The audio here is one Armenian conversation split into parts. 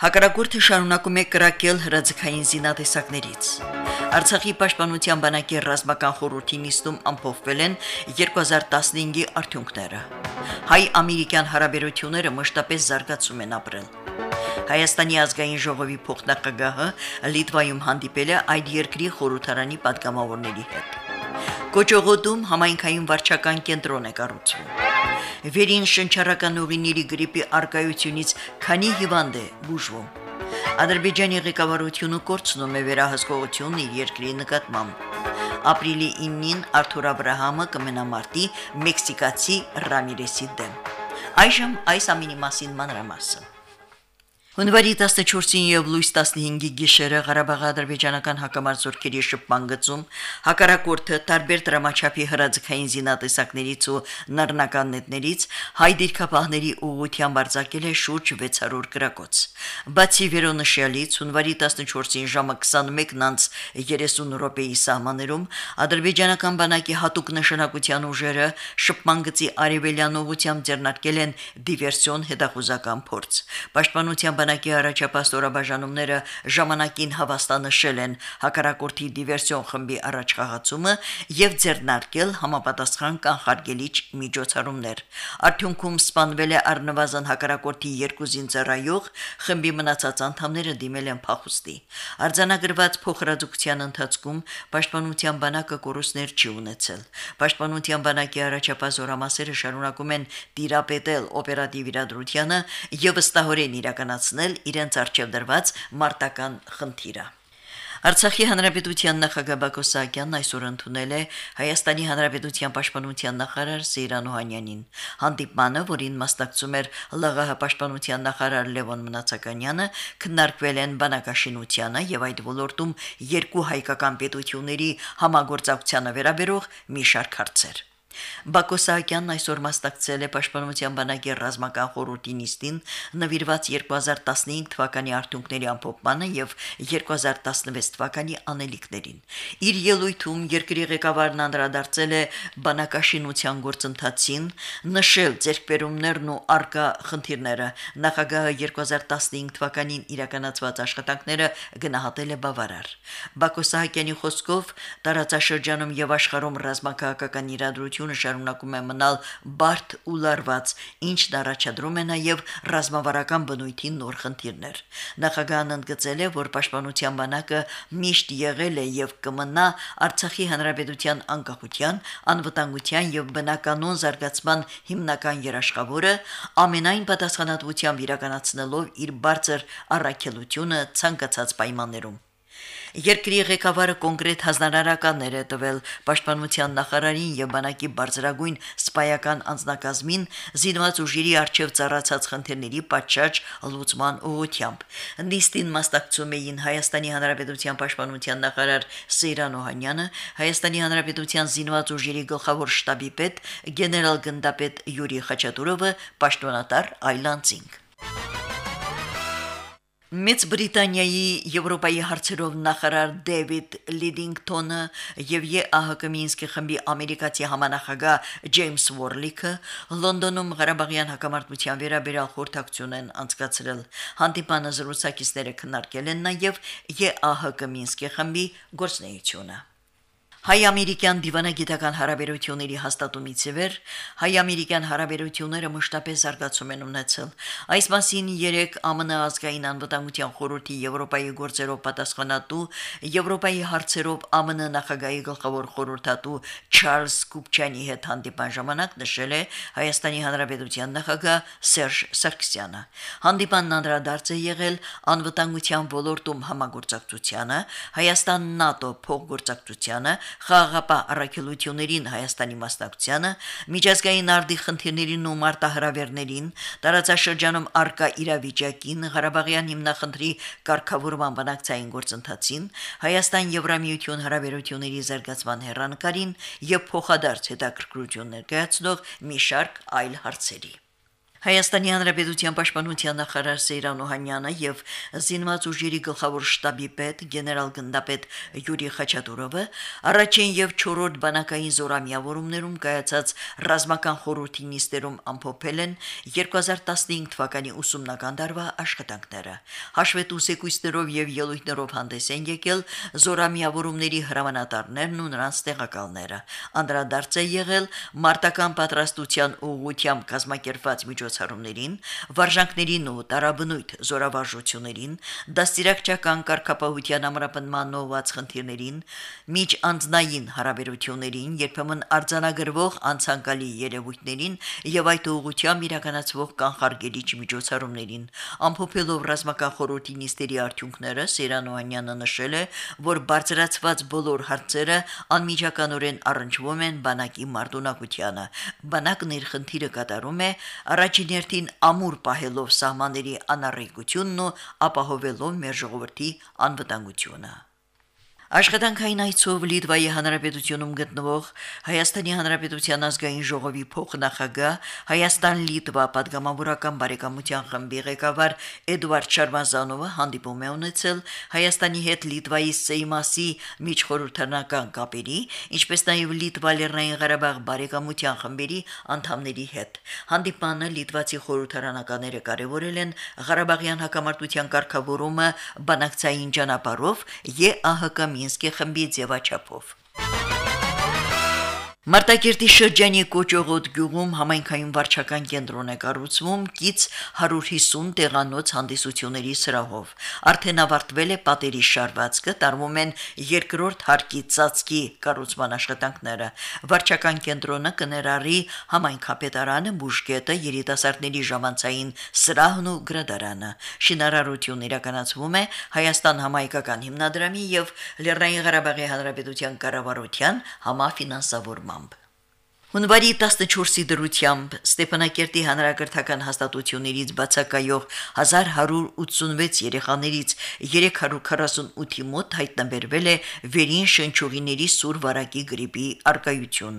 Հակարակորթը շարունակում է կրակել հրաձգային զինատեսակներից։ Արցախի պաշտպանության բանակի ռազմական խորհրդի նիստում ամփոփվել են 2015-ի արդյունքները։ Հայ-ամերիկյան հարաբերությունները մշտապես զարգացում են ապրել։ Հայաստանի ազգային ժողովի փոխնախագահը Լիտվայում հանդիպել է այդ երկրի խորհրդարանի падգամավորների հետ։ Կոճողոտում համայնքային վարչական կենտրոն է կառուցվում։ Վերին շնչառական ուղիների գրիպի արկայությունից քանի հիվանդ է բուժվում։ Ադրբեջանի ղեկավարությունը կորցնում է վերահսկողությունն իր երկրի նկատմամբ։ Ապրիլի 9-ին Արթուր Աբ รา համը կմենամարտի մեքսիկացի Ռամիրեսի դեմ։ Այժմ այս ամինի մասին մանրամասն։ Հունվարի 14-ին եւ լույս 15-ի գիշերը Ղարաբաղի ադրբեջանական հակամարտությունների շփման գծում հակառակորդը տարբեր դրամաչափի հրաձգային զինատեսակներից ու նռնականետներից հայ դիրքապահների ուղղությամբ արձակել է շուրջ 600 գրակոց։ Բացի վերոնշյալից հունվարի 14-ին ժամը 21:30 րոպեի սահմաններում ադրբեջանական բանակի հատուկ նշանակության ուժերը շփման գծի արևելյան ուղությամբ ձեռնարկել են դիվերսիոն հետախուզական փորձ։ Պաշտպանության բանակի առաջապահ ստորաբաժանումները ժամանակին հավաստանշել են հակառակորդի դիվերսիոն խմբի առաջխաղացումը եւ ձեռնարկել համապատասխան կանխարգելիչ միջոցառումներ։ Արդյունքում սպանվել է առնվազն հակառակորդի երկու զինծառայող, խմբի մնացած անդամները դիմել են փախուստի։ Արձանագրված փոխհրաձգության ընթացքում պաշտպանության բանակը կորուստներ չի ունեցել։ Պաշտպանության բանակի առաջապահ զորամասերը շարունակում են տիրապետել օպերատիվ իրադրությանը եւ վստահորեն իրականացնել իրականացնել իրենց արժեվ դրված մարտական խնդիրը։ Արցախի հանրապետության նախագահ Բակո Սահակյանն այսօր ընդունել է Հայաստանի հանրապետության պաշտպանության նախարար Սեյրան Օհանյանին։ Հանդիպմանը, որին մասնակցում էր ԼՂՀ պաշտպանության նախարար Լևոն Մնացականյանը, քննարկվել են բանակաշինությանը եւ այդ ոլորտում երկու հայկական պետությունների համագործակցությանը վերաբերող մի շարք հարցեր։ Բակո Սահակյանն այսօր մասնակցել է Պաշտպանության բանակի ռազմական խորհրդի նիստին նվիրված 2015 թվականի արդյունքների ամփոփմանը եւ 2016 թվականի անելիքներին։ Իր ելույթում երկրի ղեկավարն անդրադարձել է բանակաշինության գործընթացին, նշել ձերբերումներն ու արկա խնդիրները։ Նախագահը 2015 թվականին իրականացված աշխատանքները գնահատել է բավարար։ Բակո Սահակյանի խոսքով տարածաշրջանում եւ աշխարհում ռազմաքաղաքական իրադրություն պետությունը շարունակում է մնալ բարդ ու լարված, ինչն առաջադրում է նաև ռազմավարական բնույթի նոր խնդիրներ։ Նախագահն ընդգծել է, որ պաշտպանության բանակը միշտ եղել է եւ կմնա Արցախի հանրապետության անկախության, անվտանգության եւ բնականոն զարգացման հիմնական երաշխավորը ամենայն պատասխանատվությամբ իրականացնելով իր բարձր առաքելությունը ցանկացած պայմաններում։ Երկրի ղեկավարը կոնկրետ հանրարարականներ է տվել. Պաշտպանության նախարարին եւ բանակի բարձրագույն սպայական անձնակազմին զինված ուժերի արչեւ ծառացած խնդիրների պատշաճ լուծման ուղղությամբ։ Նիստին մասնակցում էին Հայաստանի Հանրապետության պաշտպանության նախարար Սեյրան Օհանյանը, Հայաստանի Հանրապետության զինված ուժերի գլխավոր շտաբի պետ գեներալ գնդապետ Յուրի Խաչատուրովը, պաշտոնատար Այլանդզինգ։ Մեծ Բրիտանիայի Եվրոպայի հարցերով նախարար Դեվիդ Լիդինգտոնը եւ ԵԱՀԿ Մինսկի խմբի ամերիկացի համանախագահ Ջեյմս Վորլիկը Լոնդոնում Ղարաբաղյան հակամարտության վերաբերյալ խորհրդակցություն են անցկացրել։ Հանդիպանը զրուցակիցները քննարկել են նաեւ ԵԱՀԿ Մինսկի խմբի գործնեությունը։ Հայ-ամերիկյան դիվանագիտական հարաբերությունների հաստատումից ի վեր հայ-ամերիկյան հարաբերությունները մշտապես զարգացում են ունեցել։ Այս մասին 3 ԱՄՆ ազգային անվտանգության խորհրդի Եվրոպայի գործերով պատասխանատու Եվրոպայի հարցերով ԱՄՆ նախագահի գլխավոր խորհրդատու Չարլզ Կուպչյանի հետ հանդիպան ժամանակ նշել է Հայաստանի Հանրապետության նախագահ Սերժ Սարգսյանը։ Հանդիպանն անդրադարձ է եղել անվտանգության ոլորտում համագործակցությանը, Հայաստան-ՆԱՏՕ փոխգործակցությանը, խաղաղապահ առաքելություններին Հայաստանի մասնակցությանը, միջազգային արդի խնդիրներին ու մարտահրավերներին, տարածաշրջանում արկա իրավիճակին, Ղարաբաղյան հիմնախնդրի կարգավորման բանակցային գործընթացին, Հայաստան-Եվրամիություն հարաբերությունների զարգացման հերանեկարին եւ փոխադարձ հետաքրքրություն ներկայացնող մի շարք այլ հարցերի։ Հայաստանի Հանրապետության Պաշտպանության նախարար Սեյրան Օհանյանը եւ զինված ուժերի գլխավոր շտաբի պետ գեներալ-գնդապետ Յուրի Խաչատուրովը առաջին եւ 4-րդ բանակային զորամիավորումներում կայացած ռազմական խորհրդի նիստերում ամփոփել են 2015 թվականի ուսումնական դարվա աշխատանքները։ Հաշվետու սեկույցներով եւ ելույթներով հանդես են եկել զորամիավորումների հրամանատարներն ու նրանց տեղակալները։ Անդրադարձ է եղել մարտական պատրաստության ուղղությամբ կազմակերպված միջոց միջոցառումներին, վարժանքներին ու տարաբնույթ զորավարժություններին, դաստիարակչական կարգապահության ամրապնման նոված խնդիրներին, միջանձնային հարաբերություններին, երբեմն արձանագրվող անցանկալի երևույթներին եւ այդ ուղղությամբ իրականացվող կանխարգելիչ միջոցառումներին, ամփոփելով ռազմական խորհրդի նիստերի արդյունքները, Սերանոանյանը նշել է, որ բարձրացված բոլոր հարցերը անմիջականորեն առնչվում են բանակի մարտունակությանը։ Բանակն իր խնդիրը կատարում է առաջ առաջին հերթին ամուր պահելով սահմանների անառիկությունն ու ապահովելով մեր ժողովրդի անվտանգությունը։ Աշխատանքային այցով Լիտվայի Հանրապետությունում գտնվող Հայաստանի Հանրապետության ազգային ժողովի փոխնախագահ Հայաստան-Լիտվա падգամավորական բարեկամության խմբի ղեկավար Էդվարդ Շարմազանովը հանդիպում է ունեցել Հայաստանի հետ Լիտվայի Սեյմասի միջխորհրդանական կապերի, ինչպես նաև Լիտվա-Լեռնային Ղարաբաղ բարեկամության խմբերի անդամների հետ։ Հանդիպանը լիտվացի խորհրդարանականները կարևորել են Ղարաբաղյան հակամարտության կարգավորումը բանակցային ճանապարհով ԵԱՀԿ Մինսկի խմբի ձևաչափով։ Մարտակերտի շրջանի Կոճողոտ գյուղում համայնքային վարչական կենտրոն է կառուցվում կից 150 տեղանոց հանդիսությունների սրահով։ Արդեն ավարտվել է պատերի շարվածքը, տարվում են երկրորդ հարկի ծածկի կառուցման աշխատանքները։ Վարչական կենտրոնը կներառի համայնքապետարանը, բուժկետը, երիտասարդների ժամանցային սրահն ու գրադարանը։ Շինարարությունն իրականացվում է Հայաստան համայնքական հիմնադրամի եւ Լեռնային Ղարաբաղի Հանրապետության կառավարության համաֆինանսավորմամբ։ mump. Հունվարի 14-ի դրությամբ Ստեփանակերտի հանրակրթական հաստատություններից բացակայող 1186 երեխաներից 348-ի մոտ հայտնաբերվել է վերին շնչուղիների սուր վարակի գրիպի արկայություն,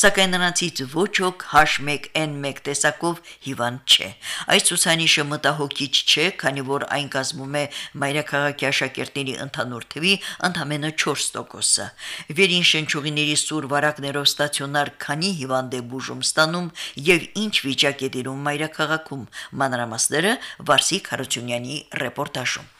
սակայն նրանցից ոչ ոք H1N1 տեսակով հիվանդ չէ։ Այս ցուցանիշը մտահոգիչ չէ, քանի որ այն կազմում է մայրաքաղաքի աշակերտների ընդհանուր թվի ընդամենը 4%-ը։ Վերին շնչուղիների սուր վարակներով ստացիոնար քանի հիվանդ է բուժում ստանում եւ ինչ վիճակ է դիրում մայրաքաղաքում մանրամասները Վարսիկ Հարությունյանի ռեպորտաժում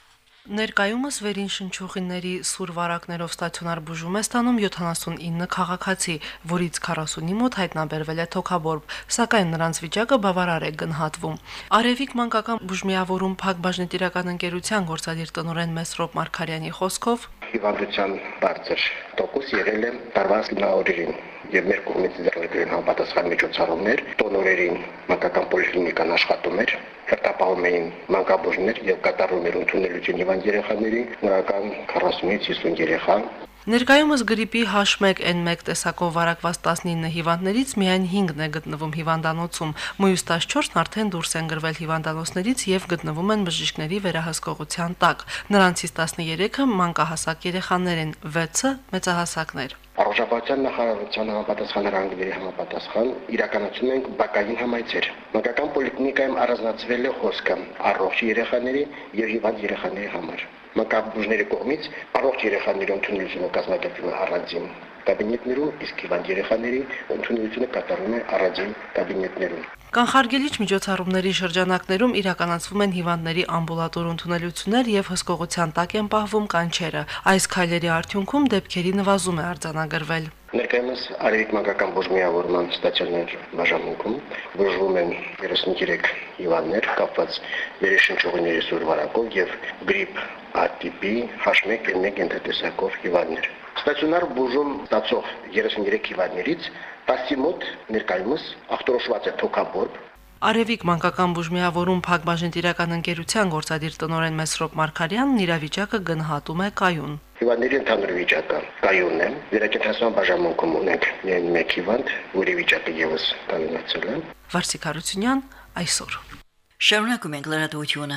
Ներկայումս վերին շնչուղիների սուր վարակներով ստացիոնար բուժում է ստանում 79 քաղաքացի, որից 40-ի մոտ հայտնաբերվել է թոքաբորբ, սակայն նրանց վիճակը բավարար է գնահատվում։ Արևիկ մանկական բուժմիավորում Փակ բաժնետիրական ընկերության գործադիր տնօրեն Մեսրոպ Մարկարյանի խոսքով. Հիվանդության բարձր տոկոս եղել է տարվա օրերին եւ մեր կողմից ձեռնարկել համապատասխան միջոցառումներ, տոնորերին մանկական պոլիկլինիկան աշխատում էր, հերթապահում էին մանկաբույժներ եւ կատարում էր ընդունելություն հիվանդ երեխաների, նորական 40-ից 50 երեխա Ներկայումս գրիպի H1N1 տեսակով վարակված 19 հիվանդներից միայն 5-ն է գտնվում հիվանդանոցում, մյուս 14-ն արդեն դուրս են գրվել հիվանդանոցներից եւ գտնվում են բժիշկների վերահսկողության տակ։ Նրանցից 13-ը մանկահասակ երեխաներ են, 6-ը մեծահասակներ։ Առողջապահության նախարարության համապատասխան հրանգների համապատասխան իրականացում ենք բակային համայցեր։ Մանկական պոլիկլինիկայում առանձնացվել է հոսքը առողջ երեխաների եւ հիվանդ երեխաների համար։ Մանկաբույժների կողմից առողջ երեխաների ընդունելությունը կազմակերպվում է առանձին կաբինետներում, իսկ հիվանդ երեխաների ընդունելությունը կատարվում է առանձին կաբինետներում։ Կանխարգելիչ միջոցառումների շրջանակներում իրականացվում են հիվանդների ամբուլատոր ընդունելություններ եւ հսկողության տակ են պահվում կանչերը։ Այս քայլերի արդյունքում դեպքերի նվազում է արձանագրվել։ Ներկայումս Արևիկ մանկական բուժմիավորման ստացիոներ բաժանմունքում բուժվում են 33 հիվանդներ կապված վերաշնչողների սուրվարակով եւ գրիպ ատիպի H1N1 ենթատեսակով հիվանդներ։ Ստացիոնար բուժում ստացող 33 հիվանդներից 10-ի մոտ ներկայումս ախտորոշված է թոքաբորբ, Արևիկ մանկական բուժմիավորում Փակ բաժնետիրական ընկերության գործադիր տնօրեն Մեսրոպ Մարկարյանն իրավիճակը գնահատում է կայուն։ Հիվանդների ընդհանուր վիճակը կայունն է։ Վերակենդանացման բաժանմունքում ունենք միայն մեկ հիվանդ, որի վիճակը եւս կայունացել է։ Վարսիկ Հարությունյան այսօր Շարունակում ենք լրատվությունը։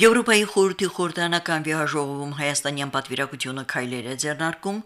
Եվրոպայի խորհրդի խորհրդանական վիայժողում հայաստանյան պատվիրակությունը քայլեր է ձեռնարկում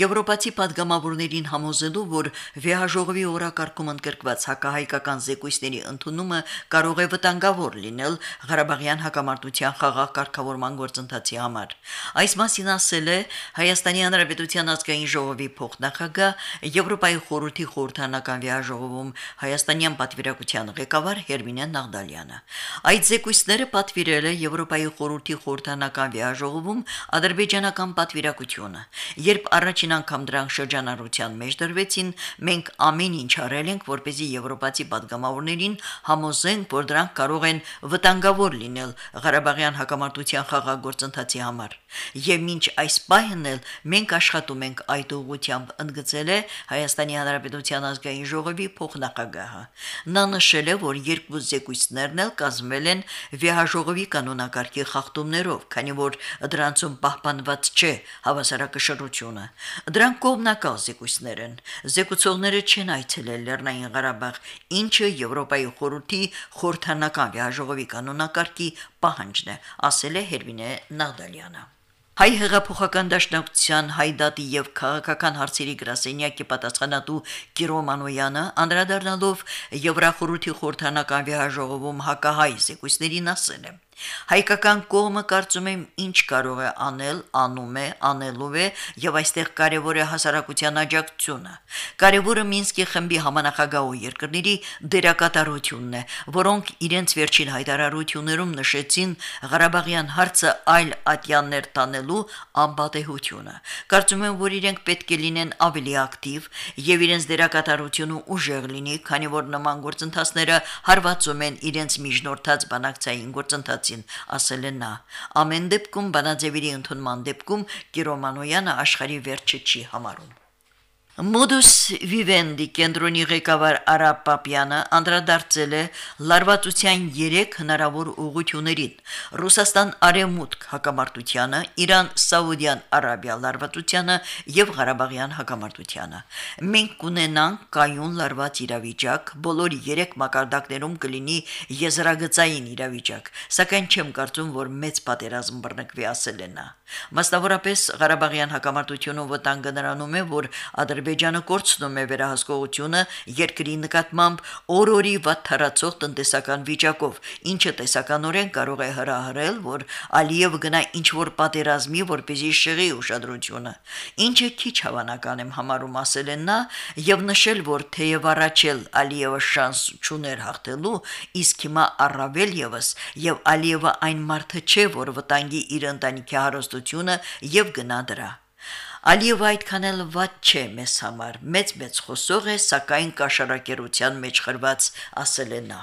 եվրոպացի падգամավորներին համոզելու, որ վիայժողովի օրակարգում ընդգրկված հակահայկական զեկույցների ընդունումը կարող է վտանգավոր լինել Ղարաբաղյան հակամարտության խաղաղ կարգավորման գործընթացի համար։ Այս մասին ասել է Հայաստանի Հանրապետության ազգային ժողովի փոխնախագահ Եվրոպայի խորհրդի խորհրդանական վիայժողում հայաստանյան պատվիրակության ղեկավար Հերմինե Նաղդալյանը։ Այդ զեկույցները պատվիրել է Եվրոպայի խորհրդի խորհրդանական վիայժողովում ադրբեջանական պատվիրակությունը։ Երբ առաջին անգամ դրանք շրջանառության մեջ դրվեցին, մենք ամեն ինչ արել ենք, որպեսզի եվրոպացի падգամավորներին համոզենք, որ դրանք կարող են վտանգավոր լինել Ղարաբաղյան հակամարտության խաղաղ գործընթացի համար։ Եվ մինչ այս պահին էլ մենք աշխատում ենք այդ ուղղությամբ, ընդգծել է Հայաստանի Հանրապետության ազգային ժողովի փոխնախագահը։ Նա նշել է, որ երկու զեկույցներն էլ կազմվել են վեհաժողովի կանոնակարգի խախտումներով, քանի որ դրանցում պահպանված չէ հավասարակշռությունը։ Դրանք կողմնակալ զեկույցներ են։ Զեկուցողները չեն այցելել Լեռնային Ղարաբաղ, ինչը Եվրոպայի խորհրդի խորհրդանական վեհաժողովի կանոնակարգի պահանջն է, ասել է Հերվինե Նաղդալյանը։ Հայ հեղափոխական դաշնակցության հայդատի եւ քաղաքական հարցերի գրասենյակի պատասխանատու Կիրո Մանոյանը անդրադառնալով Եվրախորհրդի խորհրդանական վիայժողովում հակահայ զեկույցներին ասել է. Հայկական կողմը կարծում եմ ինչ կարող է անել, անում է, անելու է եւ այստեղ կարեւոր է հասարակության աջակցությունը։ Կարեւորը Մինսկի խմբի համանախագահ երկրների դերակատարությունն է, որոնք իրենց վերջին հայտարարություններում նշեցին Ղարաբաղյան հարցը այլ ատյաններ տանելու անպատեհությունը։ Կարծում եմ, որ իրենք պետք է լինեն ավելի ակտիվ եւ իրենց դերակատարությունը ուժեղ լինի, քանի որ նման գործընթացները հարվածում են իրենց միջնորդած բանակցային գործընթաց գործին, ասել է նա։ Ամեն դեպքում բանաձևերի ընդունման դեպքում Կիրոմանոյանը աշխարհի վերջը չի համարում։ Modus Vivendi կենտրոնի ղեկավար Արաբ Պապյանը անդրադարձել է լարվածության 3 հնարավոր ուղություններին՝ Ռուսաստան արևմուտք հակամարտությանը, Իրան Սաուդյան Արաբիա լարվածությանը եւ Ղարաբաղյան հակամարտությանը։ Մենք կունենանք կայուն լարված իրավիճակ, բոլոր 3 մակարդակներում կլինի եզրագծային իրավիճակ, սակայն չեմ կարծում, որ մեծ պատերազմ բռնկվի ասել է նա։ Մասնավորապես Ղարաբաղյան հակամարտությունը վտանգը նրանում է, որ Ադրբեջանը Ադրբեջանը կորցնում է վերահսկողությունը երկրի նկատմամբ օրորի վատթարացող տնտեսական վիճակով, ինչը տեսականորեն կարող է հրահրել, որ Ալիև գնա ինչ որ պատերազմի, որպեսզի շեղի ուշադրությունը։ Ինչը քիչ հավանական եմ համարում ասել են նա եւ նշել, որ թեև առաջել Ալիևը շանս չուներ հաղթելու, իսկ հիմա առավել եւս եւ Ալիևը այն մարդը չէ, որ վտանգի իր ընտանիքի հարստությունը եւ գնա դրա։ Ալիևը այդքան էլ ված չէ մեզ համար, մեծ-մեծ խոսող է, սակայն կաշառակերության մեջ խրված, ասել է նա։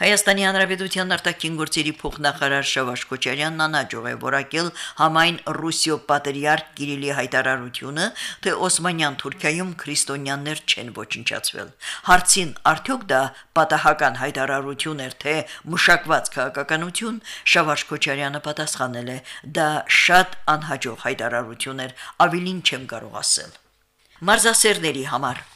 Հայաստանի Հանրապետության արտաքին գործերի փոխնախարար Շավարժ Քոչարյանն անաճող է որակել համայն Ռուսիո պատրիարք Կիրիլի հայտարարությունը, թե Օսմանյան Թուրքիայում քրիստոնյաներ չեն ոչնչացվել։ Հարցին արդյոք դա պատահական հայտարարություն էր, թե մշակված քաղաքականություն, Շավարժ Քոչարյանը պատասխանել է. դա շատ անհաջող հայտարարություն էր, ավելին չեմ կարող ասել։ Մարզասերների համար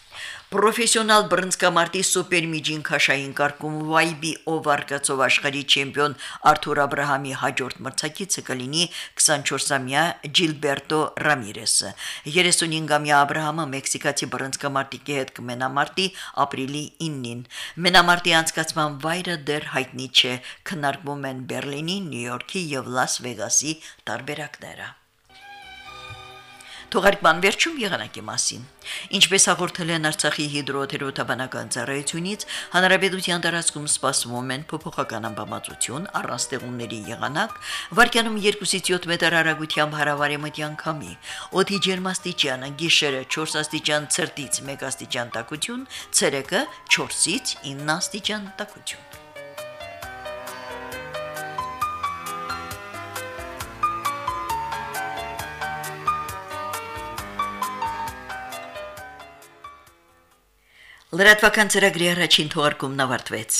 Պրոֆեսիոնալ բռնցքամարտի սուպերմիջին քաշային կարգում Վայբի օվարկացով աշխարհի չեմպիոն Արթուր Աբ รา համի հաջորդ մրցակիցը կլինի 24-ամյա Ջիլբերտո Ռամիրեսը։ 35-ամյա Աբ รา համը մեքսիկացի բռնցքամարտիկի հետ կմենամարտի ապրիլի 9-ին։ Մենամարտի անցկացման վայրը դեռ հայտնի չէ, քննարկվում են Բերլինի, Նյու Յորքի եւ Լաս Վեգասի տարբերակները։ Թողարկման վերջում եղանակի մասին։ Ինչպես հաղորդել են Արցախի հիդրոթերապևտաբանական ծառայությունից, հանրապետության տարածքում սպասվում են փոփոխական ամպամածություն, առանց ձեղումների եղանակ, վարկյանում 2-ից 7 մետր հեռագությամբ հարավարեմտյան քամի։ Օդի ջերմաստիճանը՝ գիշերը 4 աստիճան ցրտից 1 աստիճան տաքություն, ցերեկը 4-ից 9 աստիճան տաքություն։ Լրատվական ծրագրի առաջին թողարկումն ավարտվեց։